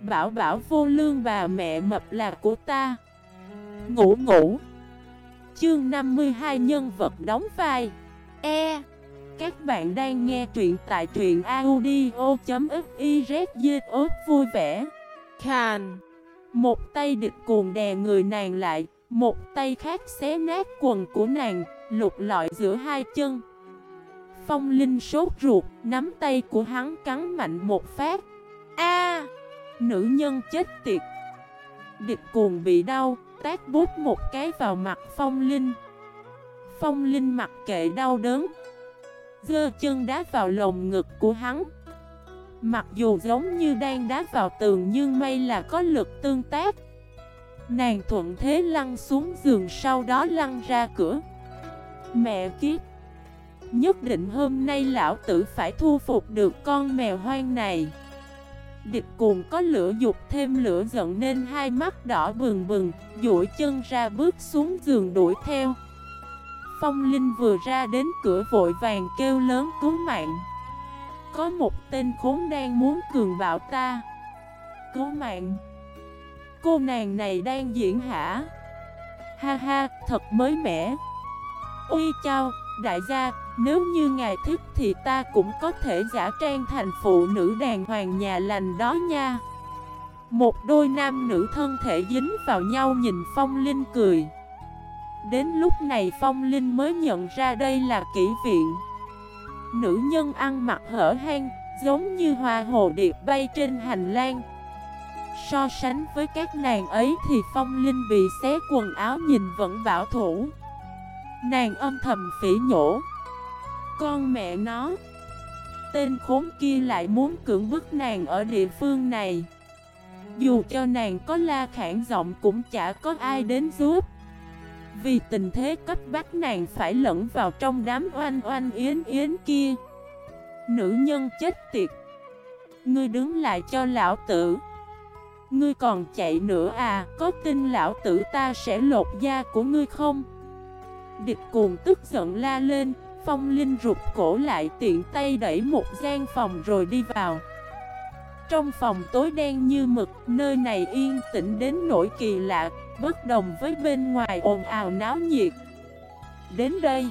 Bảo bảo vô lương bà mẹ mập là của ta. Ngủ ngủ. Chương 52 nhân vật đóng vai. E. Các bạn đang nghe truyện tại truyện audio.xyz vui vẻ. Khàn. Một tay địch cuồng đè người nàng lại, Một tay khác xé nát quần của nàng, Lục lọi giữa hai chân. Phong Linh sốt ruột, Nắm tay của hắn cắn mạnh một phát. A! Nữ nhân chết tiệt. Địch cuồng bị đau, Tát bút một cái vào mặt Phong Linh. Phong Linh mặc kệ đau đớn. Gơ chân đá vào lồng ngực của hắn. Mặc dù giống như đang đá vào tường Nhưng may là có lực tương tác. Nàng thuận thế lăn xuống giường Sau đó lăn ra cửa. Mẹ kiếp! Nhất định hôm nay lão tử phải thu phục được con mèo hoang này. Địch cuồng có lửa dục thêm lửa giận nên hai mắt đỏ bừng bừng, duỗi chân ra bước xuống giường đuổi theo. Phong Linh vừa ra đến cửa vội vàng kêu lớn cứu mạng. Có một tên khốn đang muốn cường bạo ta. Cứu mạng. Cô nàng này đang diễn hả? Ha ha, thật mới mẻ. Ui chào đại gia, nếu như ngài thích thì ta cũng có thể giả trang thành phụ nữ đàng hoàng nhà lành đó nha. Một đôi nam nữ thân thể dính vào nhau nhìn Phong Linh cười. Đến lúc này Phong Linh mới nhận ra đây là kỹ viện. Nữ nhân ăn mặc hở hang, Giống như hoa hồ điệp bay trên hành lang. So sánh với các nàng ấy thì Phong Linh bị xé quần áo nhìn vẫn bảo thủ. Nàng âm thầm phỉ nhổ. Con mẹ nó, Tên khốn kia lại muốn cưỡng bức nàng ở địa phương này. Dù cho nàng có la khản giọng cũng chả có ai đến giúp. Vì tình thế cấp bách nàng phải lẫn vào trong đám oanh oanh yến yến kia. Nữ nhân chết tiệt. Ngươi đứng lại cho lão tử. Ngươi còn chạy nữa à Có tin lão tử ta sẽ lột da của ngươi không? Địch cuồng tức giận la lên Phong Linh rụt cổ lại tiện tay đẩy một gian phòng rồi đi vào. Trong phòng tối đen như mực, nơi này yên tĩnh đến nỗi kỳ lạ, bất đồng với bên ngoài ồn ào náo nhiệt. Đến đây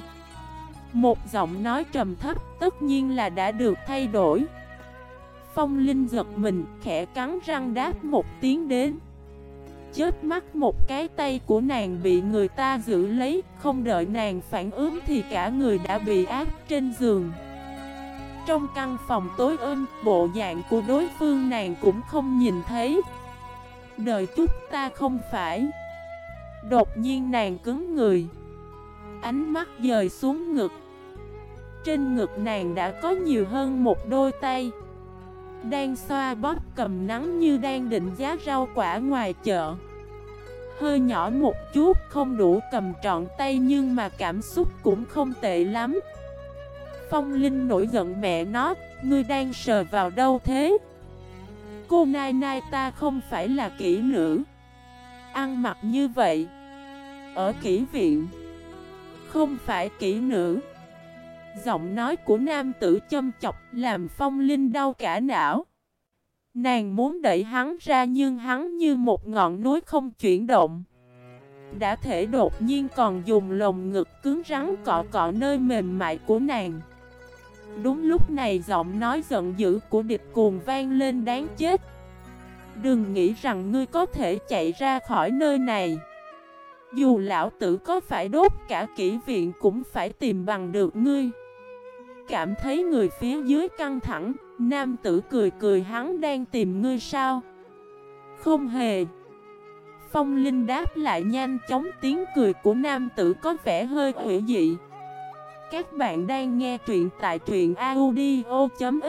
Một giọng nói trầm thấp tất nhiên là đã được thay đổi. Phong Linh giật mình, khẽ cắn răng đáp một tiếng đến. Chết mắt một cái tay của nàng bị người ta giữ lấy, Không đợi nàng phản ứng thì cả người đã bị áp trên giường. Trong căn phòng tối ôm, Bộ dạng của đối phương nàng cũng không nhìn thấy. Đời chút ta không phải. Đột nhiên nàng cứng người. Ánh mắt dời xuống ngực. Trên ngực nàng đã có nhiều hơn một đôi tay. Đang xoa bóp cầm nắng như đang định giá rau quả ngoài chợ. Hơi nhỏ một chút không đủ cầm trọn tay nhưng mà cảm xúc cũng không tệ lắm Phong Linh nổi giận mẹ nó, ngươi đang sờ vào đâu thế? Cô Nai Nai ta không phải là kỹ nữ Ăn mặc như vậy Ở kỹ viện Không phải kỹ nữ Giọng nói của nam tử châm chọc làm phong linh đau cả não. Nàng muốn đẩy hắn ra nhưng hắn như một ngọn núi không chuyển động. Đã thể đột nhiên còn dùng lồng ngực cứng rắn cọ cọ nơi mềm mại của nàng. Đúng lúc này giọng nói giận dữ của địch cuồng vang lên đáng chết. Đừng nghĩ rằng ngươi có thể chạy ra khỏi nơi này. Dù lão tử có phải đốt cả kỹ viện cũng phải tìm bằng được ngươi cảm thấy người phía dưới căng thẳng, Nam tử cười cười hắn đang tìm ngươi sao? Không hề. Phong Linh đáp lại nhanh chóng tiếng cười của nam tử có vẻ hơi hữu dị. Các bạn đang nghe truyện tại truyện audio.fif